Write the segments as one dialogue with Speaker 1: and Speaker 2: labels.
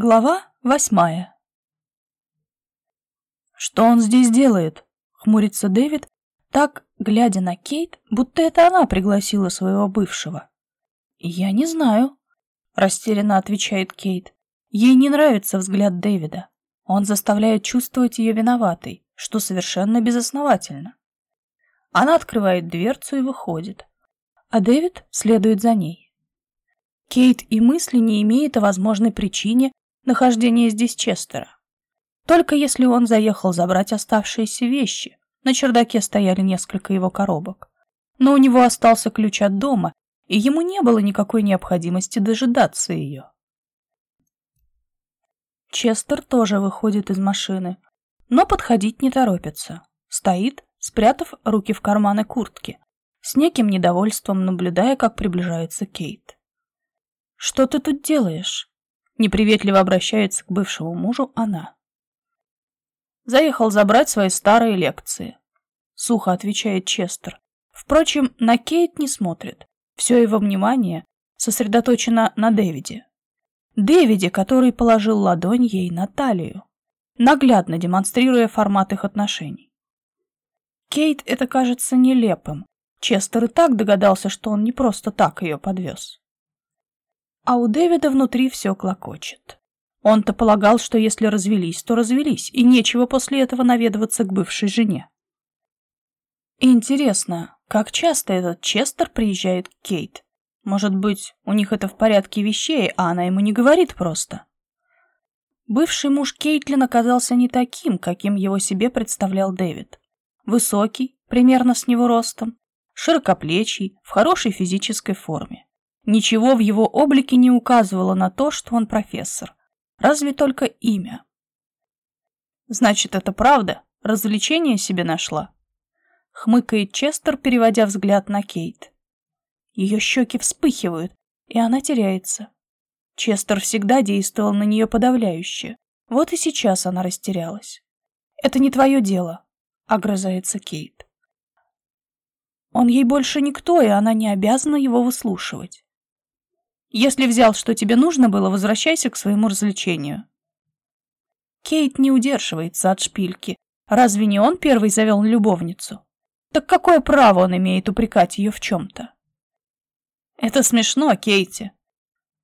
Speaker 1: Глава восьмая «Что он здесь делает?» — хмурится Дэвид, так, глядя на Кейт, будто это она пригласила своего бывшего. «Я не знаю», — растерянно отвечает Кейт. Ей не нравится взгляд Дэвида. Он заставляет чувствовать ее виноватой, что совершенно безосновательно. Она открывает дверцу и выходит, а Дэвид следует за ней. Кейт и мысли не имеет о возможной причине нахождения здесь Честера. Только если он заехал забрать оставшиеся вещи. На чердаке стояли несколько его коробок. Но у него остался ключ от дома, и ему не было никакой необходимости дожидаться ее. Честер тоже выходит из машины, но подходить не торопится. Стоит, спрятав руки в карманы куртки, с неким недовольством наблюдая, как приближается Кейт. «Что ты тут делаешь?» Неприветливо обращается к бывшему мужу она. «Заехал забрать свои старые лекции», — сухо отвечает Честер. Впрочем, на Кейт не смотрит. Все его внимание сосредоточено на Дэвиде. Дэвиде, который положил ладонь ей на талию, наглядно демонстрируя формат их отношений. Кейт это кажется нелепым. Честер и так догадался, что он не просто так ее подвез. А у Дэвида внутри все клокочет. Он-то полагал, что если развелись, то развелись, и нечего после этого наведываться к бывшей жене. Интересно, как часто этот Честер приезжает к Кейт? Может быть, у них это в порядке вещей, а она ему не говорит просто. Бывший муж Кейтлин оказался не таким, каким его себе представлял Дэвид. Высокий, примерно с него ростом, широкоплечий, в хорошей физической форме. Ничего в его облике не указывало на то, что он профессор. Разве только имя. Значит, это правда? Развлечение себе нашла? Хмыкает Честер, переводя взгляд на Кейт. Ее щеки вспыхивают, и она теряется. Честер всегда действовал на нее подавляюще. Вот и сейчас она растерялась. «Это не твое дело», — огрызается Кейт. Он ей больше никто, и она не обязана его выслушивать. Если взял, что тебе нужно было, возвращайся к своему развлечению. Кейт не удерживается от шпильки. Разве не он первый завел любовницу? Так какое право он имеет упрекать ее в чем-то? «Это смешно, Кейти!»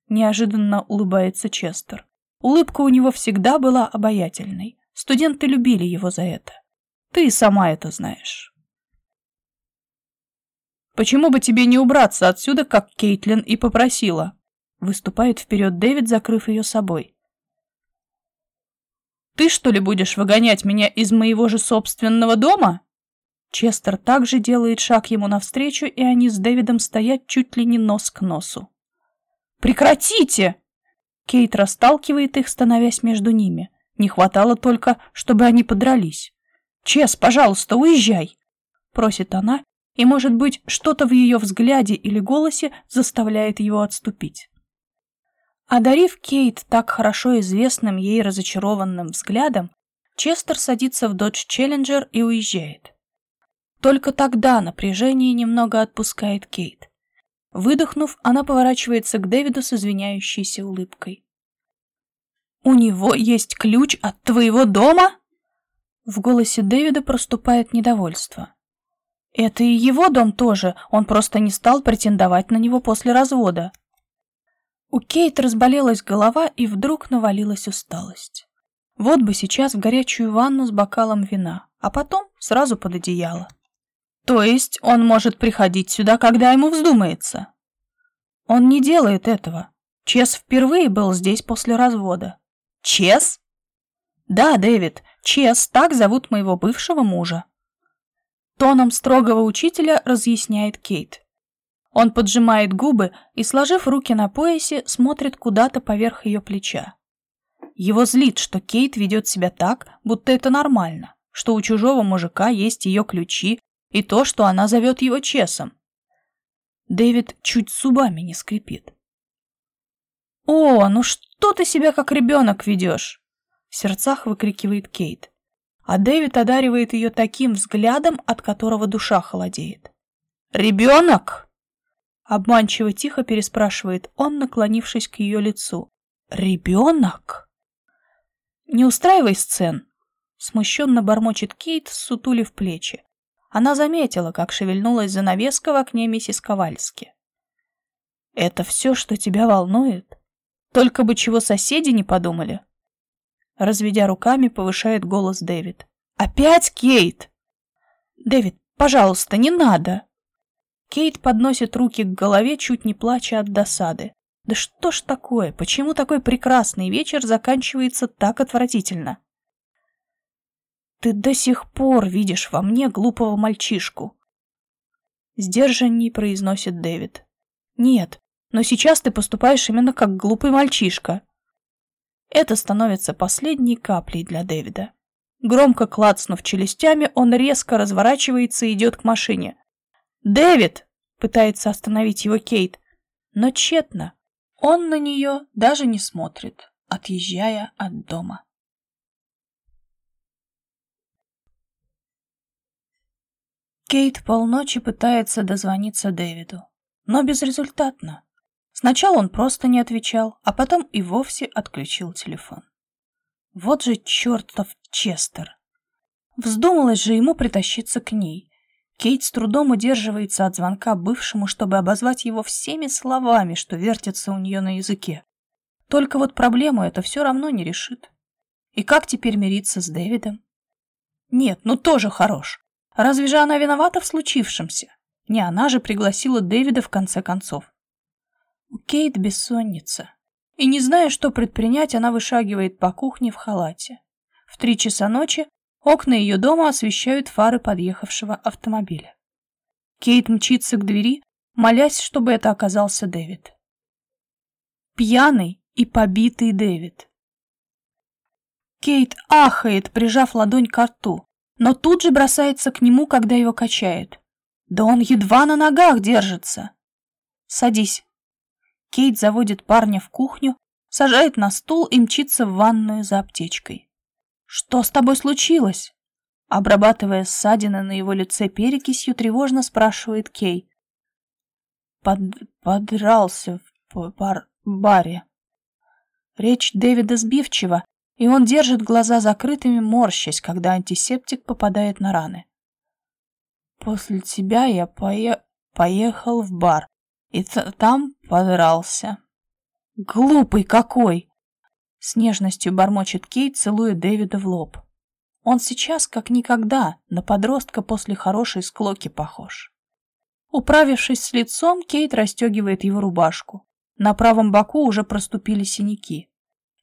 Speaker 1: Неожиданно улыбается Честер. Улыбка у него всегда была обаятельной. Студенты любили его за это. Ты сама это знаешь. «Почему бы тебе не убраться отсюда, как Кейтлин и попросила?» Выступает вперед Дэвид, закрыв ее собой. «Ты, что ли, будешь выгонять меня из моего же собственного дома?» Честер также делает шаг ему навстречу, и они с Дэвидом стоят чуть ли не нос к носу. «Прекратите!» Кейт расталкивает их, становясь между ними. Не хватало только, чтобы они подрались. «Чес, пожалуйста, уезжай!» Просит она, и, может быть, что-то в ее взгляде или голосе заставляет его отступить. Одарив Кейт так хорошо известным ей разочарованным взглядом, Честер садится в Dodge Challenger и уезжает. Только тогда напряжение немного отпускает Кейт. Выдохнув, она поворачивается к Дэвиду с извиняющейся улыбкой. «У него есть ключ от твоего дома?» В голосе Дэвида проступает недовольство. «Это и его дом тоже, он просто не стал претендовать на него после развода». У Кейт разболелась голова и вдруг навалилась усталость. Вот бы сейчас в горячую ванну с бокалом вина, а потом сразу под одеяло. То есть он может приходить сюда, когда ему вздумается? Он не делает этого. Чес впервые был здесь после развода. Чес? Да, Дэвид, Чес, так зовут моего бывшего мужа. Тоном строгого учителя разъясняет Кейт. Он поджимает губы и, сложив руки на поясе, смотрит куда-то поверх ее плеча. Его злит, что Кейт ведет себя так, будто это нормально, что у чужого мужика есть ее ключи, и то, что она зовет его Чесом. Дэвид чуть зубами не скрипит. «О, ну что ты себя как ребенок ведешь?» В сердцах выкрикивает Кейт. А Дэвид одаривает ее таким взглядом, от которого душа холодеет. «Ребенок?» Обманчиво тихо переспрашивает он, наклонившись к ее лицу. «Ребенок?» не устраивай сцен!» Смущенно бормочет Кейт, сутулив плечи. Она заметила, как шевельнулась занавеска в окне миссис Ковальски. «Это все, что тебя волнует? Только бы чего соседи не подумали?» Разведя руками, повышает голос Дэвид. «Опять Кейт?» «Дэвид, пожалуйста, не надо!» Кейт подносит руки к голове, чуть не плача от досады. Да что ж такое? Почему такой прекрасный вечер заканчивается так отвратительно? Ты до сих пор видишь во мне глупого мальчишку. Сдержанней произносит Дэвид. Нет, но сейчас ты поступаешь именно как глупый мальчишка. Это становится последней каплей для Дэвида. Громко клацнув челюстями, он резко разворачивается и идет к машине. «Дэвид!» — пытается остановить его Кейт, но тщетно. Он на нее даже не смотрит, отъезжая от дома. Кейт полночи пытается дозвониться Дэвиду, но безрезультатно. Сначала он просто не отвечал, а потом и вовсе отключил телефон. Вот же чертов Честер! Вздумалось же ему притащиться к ней, Кейт с трудом удерживается от звонка бывшему, чтобы обозвать его всеми словами, что вертятся у нее на языке. Только вот проблему это все равно не решит. И как теперь мириться с Дэвидом? Нет, ну тоже хорош. Разве же она виновата в случившемся? Не она же пригласила Дэвида в конце концов. У Кейт бессонница. И не зная, что предпринять, она вышагивает по кухне в халате. В три часа ночи Окна ее дома освещают фары подъехавшего автомобиля. Кейт мчится к двери, молясь, чтобы это оказался Дэвид. Пьяный и побитый Дэвид. Кейт ахает, прижав ладонь к рту, но тут же бросается к нему, когда его качает. Да он едва на ногах держится. Садись. Кейт заводит парня в кухню, сажает на стул и мчится в ванную за аптечкой. «Что с тобой случилось?» Обрабатывая ссадины на его лице перекисью, тревожно спрашивает Кей. Под... «Подрался в бар... баре». Речь Дэвида сбивчива, и он держит глаза закрытыми, морщась, когда антисептик попадает на раны. «После тебя я пое... поехал в бар, и там подрался». «Глупый какой!» С нежностью бормочет Кейт, целуя Дэвида в лоб. Он сейчас, как никогда, на подростка после хорошей склоки похож. Управившись с лицом, Кейт расстегивает его рубашку. На правом боку уже проступили синяки.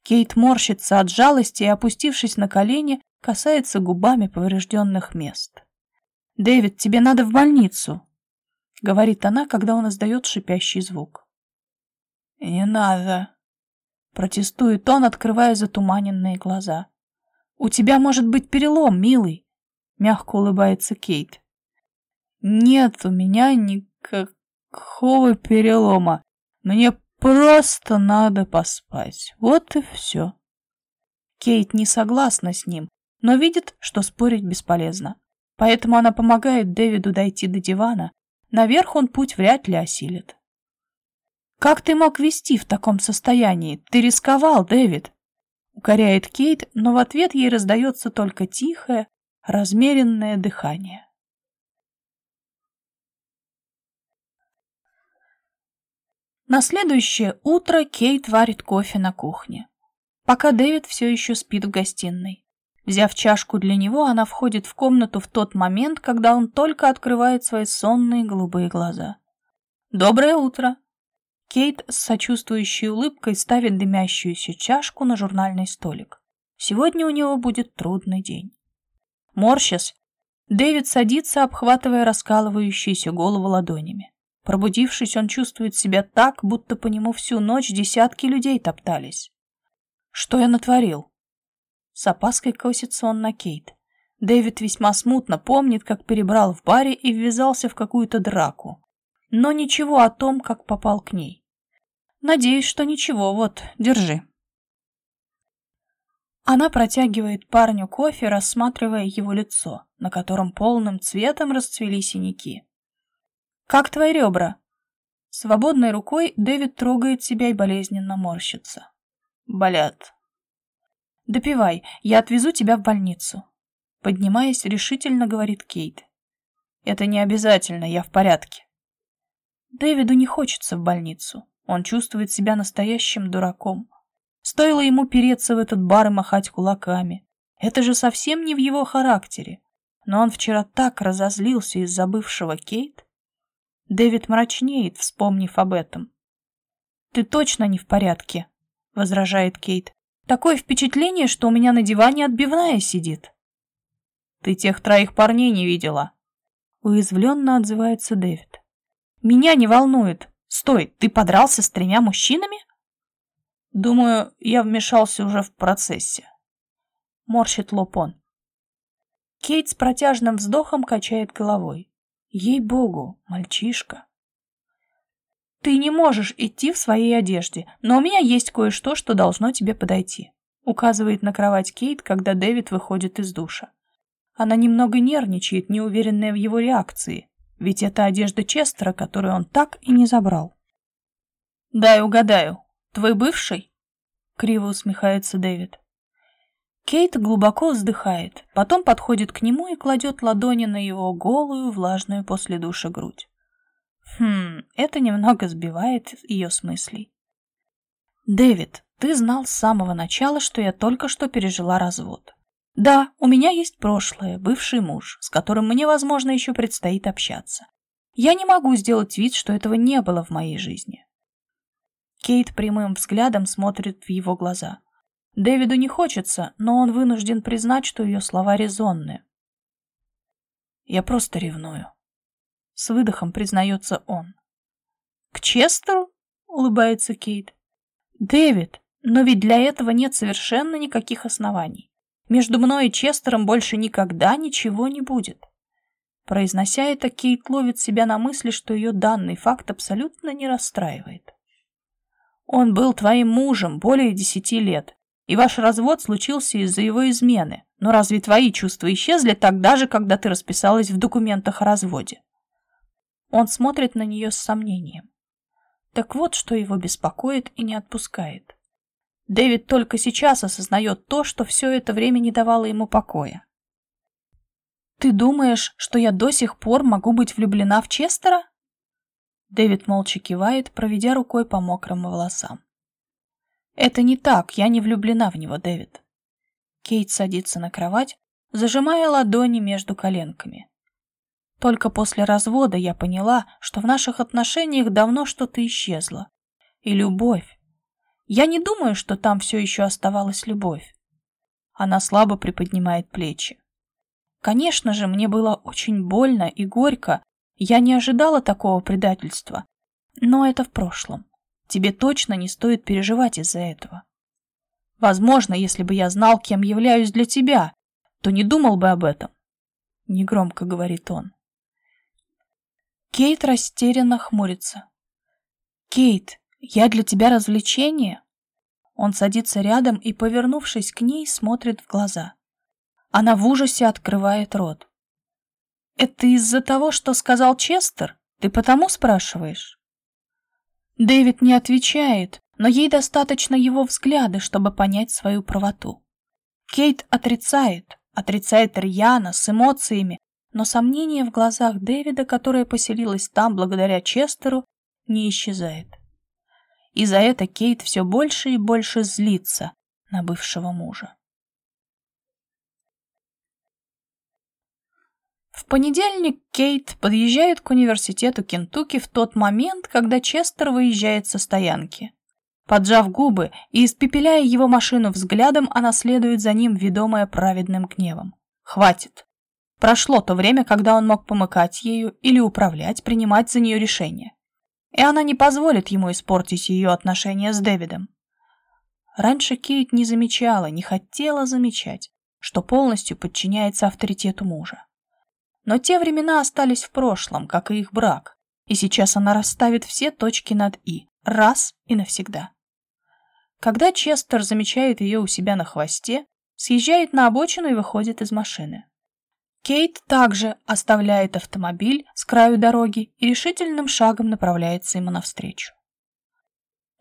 Speaker 1: Кейт морщится от жалости и, опустившись на колени, касается губами поврежденных мест. «Дэвид, тебе надо в больницу», — говорит она, когда он издает шипящий звук. «Не надо», Протестует он, открывая затуманенные глаза. «У тебя может быть перелом, милый!» Мягко улыбается Кейт. «Нет у меня никакого перелома. Мне просто надо поспать. Вот и все». Кейт не согласна с ним, но видит, что спорить бесполезно. Поэтому она помогает Дэвиду дойти до дивана. Наверх он путь вряд ли осилит. «Как ты мог вести в таком состоянии? Ты рисковал, Дэвид!» Укоряет Кейт, но в ответ ей раздается только тихое, размеренное дыхание. На следующее утро Кейт варит кофе на кухне, пока Дэвид все еще спит в гостиной. Взяв чашку для него, она входит в комнату в тот момент, когда он только открывает свои сонные голубые глаза. «Доброе утро!» Кейт с сочувствующей улыбкой ставит дымящуюся чашку на журнальный столик. Сегодня у него будет трудный день. Морщась, Дэвид садится, обхватывая раскалывающуюся голову ладонями. Пробудившись, он чувствует себя так, будто по нему всю ночь десятки людей топтались. Что я натворил? С опаской косится он на Кейт. Дэвид весьма смутно помнит, как перебрал в баре и ввязался в какую-то драку. Но ничего о том, как попал к ней. Надеюсь, что ничего, вот, держи. Она протягивает парню кофе, рассматривая его лицо, на котором полным цветом расцвели синяки. «Как твои ребра?» Свободной рукой Дэвид трогает себя и болезненно морщится. «Болят». «Допивай, я отвезу тебя в больницу». Поднимаясь, решительно говорит Кейт. «Это не обязательно, я в порядке». Дэвиду не хочется в больницу. Он чувствует себя настоящим дураком. Стоило ему переться в этот бар и махать кулаками. Это же совсем не в его характере. Но он вчера так разозлился из-за бывшего Кейт. Дэвид мрачнеет, вспомнив об этом. «Ты точно не в порядке», — возражает Кейт. «Такое впечатление, что у меня на диване отбивная сидит». «Ты тех троих парней не видела?» Уязвленно отзывается Дэвид. «Меня не волнует. Стой, ты подрался с тремя мужчинами?» «Думаю, я вмешался уже в процессе». Морщит лоб он. Кейт с протяжным вздохом качает головой. Ей-богу, мальчишка. Ты не можешь идти в своей одежде, но у меня есть кое-что, что должно тебе подойти. Указывает на кровать Кейт, когда Дэвид выходит из душа. Она немного нервничает, неуверенная в его реакции, ведь это одежда Честера, которую он так и не забрал. «Дай угадаю, твой бывший?» — криво усмехается Дэвид. Кейт глубоко вздыхает, потом подходит к нему и кладет ладони на его голую, влажную после душа грудь. Хм, это немного сбивает ее с мыслей. «Дэвид, ты знал с самого начала, что я только что пережила развод. Да, у меня есть прошлое, бывший муж, с которым мне, возможно, еще предстоит общаться. Я не могу сделать вид, что этого не было в моей жизни». Кейт прямым взглядом смотрит в его глаза. Дэвиду не хочется, но он вынужден признать, что ее слова резонны. «Я просто ревную», — с выдохом признается он. «К Честеру?» — улыбается Кейт. «Дэвид, но ведь для этого нет совершенно никаких оснований. Между мной и Честером больше никогда ничего не будет». Произнося это, Кейт ловит себя на мысли, что ее данный факт абсолютно не расстраивает. «Он был твоим мужем более десяти лет, и ваш развод случился из-за его измены. Но разве твои чувства исчезли тогда же, когда ты расписалась в документах о разводе? Он смотрит на нее с сомнением. Так вот, что его беспокоит и не отпускает. Дэвид только сейчас осознает то, что все это время не давало ему покоя. «Ты думаешь, что я до сих пор могу быть влюблена в Честера?» Дэвид молча кивает, проведя рукой по мокрым волосам. Это не так, я не влюблена в него, Дэвид. Кейт садится на кровать, зажимая ладони между коленками. Только после развода я поняла, что в наших отношениях давно что-то исчезло. И любовь. Я не думаю, что там все еще оставалась любовь. Она слабо приподнимает плечи. Конечно же, мне было очень больно и горько. Я не ожидала такого предательства. Но это в прошлом. Тебе точно не стоит переживать из-за этого. Возможно, если бы я знал, кем являюсь для тебя, то не думал бы об этом. Негромко говорит он. Кейт растерянно хмурится. «Кейт, я для тебя развлечение?» Он садится рядом и, повернувшись к ней, смотрит в глаза. Она в ужасе открывает рот. «Это из-за того, что сказал Честер? Ты потому спрашиваешь?» Дэвид не отвечает, но ей достаточно его взгляда, чтобы понять свою правоту. Кейт отрицает, отрицает рьяно, с эмоциями, но сомнение в глазах Дэвида, которое поселилось там благодаря Честеру, не исчезает. И за это Кейт все больше и больше злится на бывшего мужа. В понедельник Кейт подъезжает к университету Кентукки в тот момент, когда Честер выезжает со стоянки. Поджав губы и испепеляя его машину взглядом, она следует за ним, ведомая праведным гневом. Хватит. Прошло то время, когда он мог помыкать ею или управлять, принимать за нее решения. И она не позволит ему испортить ее отношения с Дэвидом. Раньше Кейт не замечала, не хотела замечать, что полностью подчиняется авторитету мужа. Но те времена остались в прошлом, как и их брак, и сейчас она расставит все точки над «и», раз и навсегда. Когда Честер замечает ее у себя на хвосте, съезжает на обочину и выходит из машины. Кейт также оставляет автомобиль с краю дороги и решительным шагом направляется ему навстречу.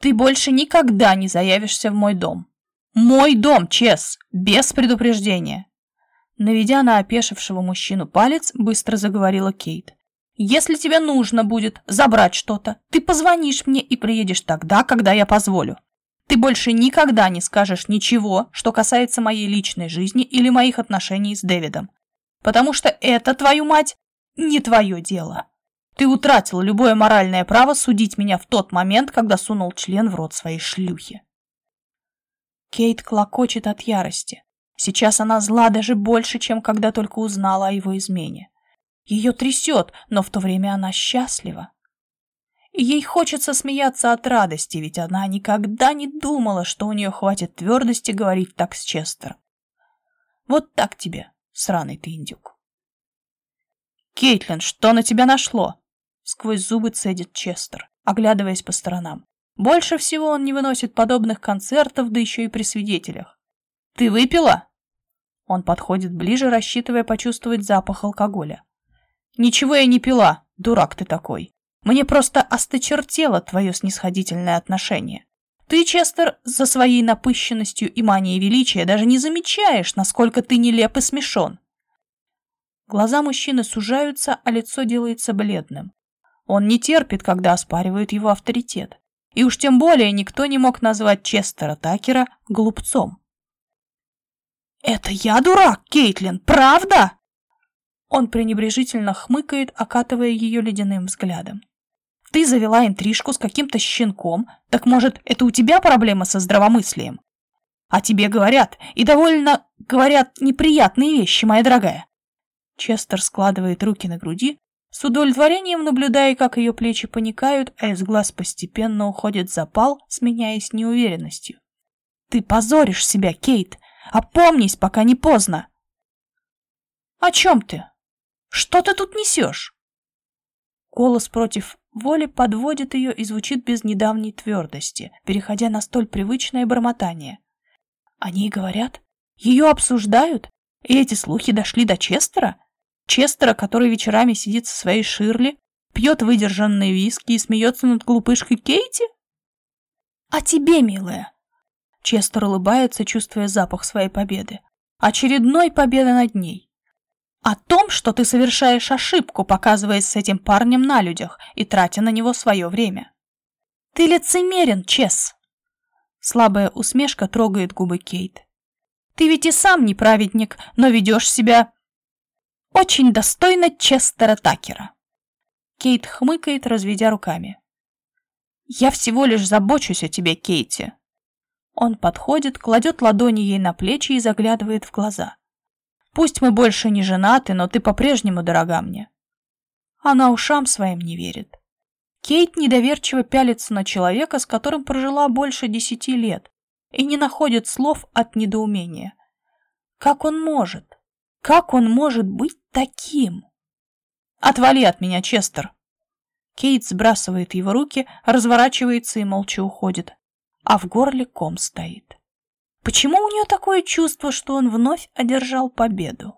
Speaker 1: «Ты больше никогда не заявишься в мой дом», Мой дом, Чес, без предупреждения. Наведя на опешившего мужчину палец, быстро заговорила Кейт. Если тебе нужно будет забрать что-то, ты позвонишь мне и приедешь тогда, когда я позволю. Ты больше никогда не скажешь ничего, что касается моей личной жизни или моих отношений с Дэвидом. Потому что это, твою мать, не твое дело. Ты утратил любое моральное право судить меня в тот момент, когда сунул член в рот своей шлюхи. Кейт клокочет от ярости. Сейчас она зла даже больше, чем когда только узнала о его измене. Ее трясет, но в то время она счастлива. Ей хочется смеяться от радости, ведь она никогда не думала, что у нее хватит твердости говорить так с Честером. Вот так тебе, сраный ты индюк. «Кейтлин, что на тебя нашло?» Сквозь зубы цедит Честер, оглядываясь по сторонам. Больше всего он не выносит подобных концертов, да еще и при свидетелях. «Ты выпила?» Он подходит ближе, рассчитывая почувствовать запах алкоголя. «Ничего я не пила, дурак ты такой. Мне просто осточертело твое снисходительное отношение. Ты, Честер, за своей напыщенностью и манией величия даже не замечаешь, насколько ты нелеп и смешон». Глаза мужчины сужаются, а лицо делается бледным. Он не терпит, когда оспаривают его авторитет. И уж тем более никто не мог назвать Честера Такера глупцом. «Это я дурак, Кейтлин, правда?» Он пренебрежительно хмыкает, окатывая ее ледяным взглядом. «Ты завела интрижку с каким-то щенком, так, может, это у тебя проблема со здравомыслием? А тебе говорят, и довольно, говорят, неприятные вещи, моя дорогая». Честер складывает руки на груди, с удовлетворением наблюдая, как ее плечи паникают, а из глаз постепенно уходит запал, сменяясь неуверенностью. «Ты позоришь себя, Кейт! Опомнись, пока не поздно!» «О чем ты?» Что ты тут несешь?» Голос против воли подводит ее и звучит без недавней твердости, переходя на столь привычное бормотание. Они говорят, ее обсуждают, и эти слухи дошли до Честера? Честера, который вечерами сидит со своей Ширли, пьет выдержанные виски и смеется над глупышкой Кейти? А тебе, милая? Честер улыбается, чувствуя запах своей победы. Очередной победы над ней. О том, что ты совершаешь ошибку, показываясь с этим парнем на людях и тратя на него свое время. Ты лицемерен, Чес. Слабая усмешка трогает губы Кейт. Ты ведь и сам не праведник, но ведешь себя очень достойно Честера Такера. Кейт хмыкает, разведя руками. Я всего лишь забочусь о тебе, Кейти. Он подходит, кладет ладони ей на плечи и заглядывает в глаза. Пусть мы больше не женаты, но ты по-прежнему дорога мне. Она ушам своим не верит. Кейт недоверчиво пялится на человека, с которым прожила больше десяти лет, и не находит слов от недоумения. Как он может? Как он может быть таким? Отвали от меня, Честер. Кейт сбрасывает его руки, разворачивается и молча уходит, а в горле ком стоит. Почему у нее такое чувство, что он вновь одержал победу?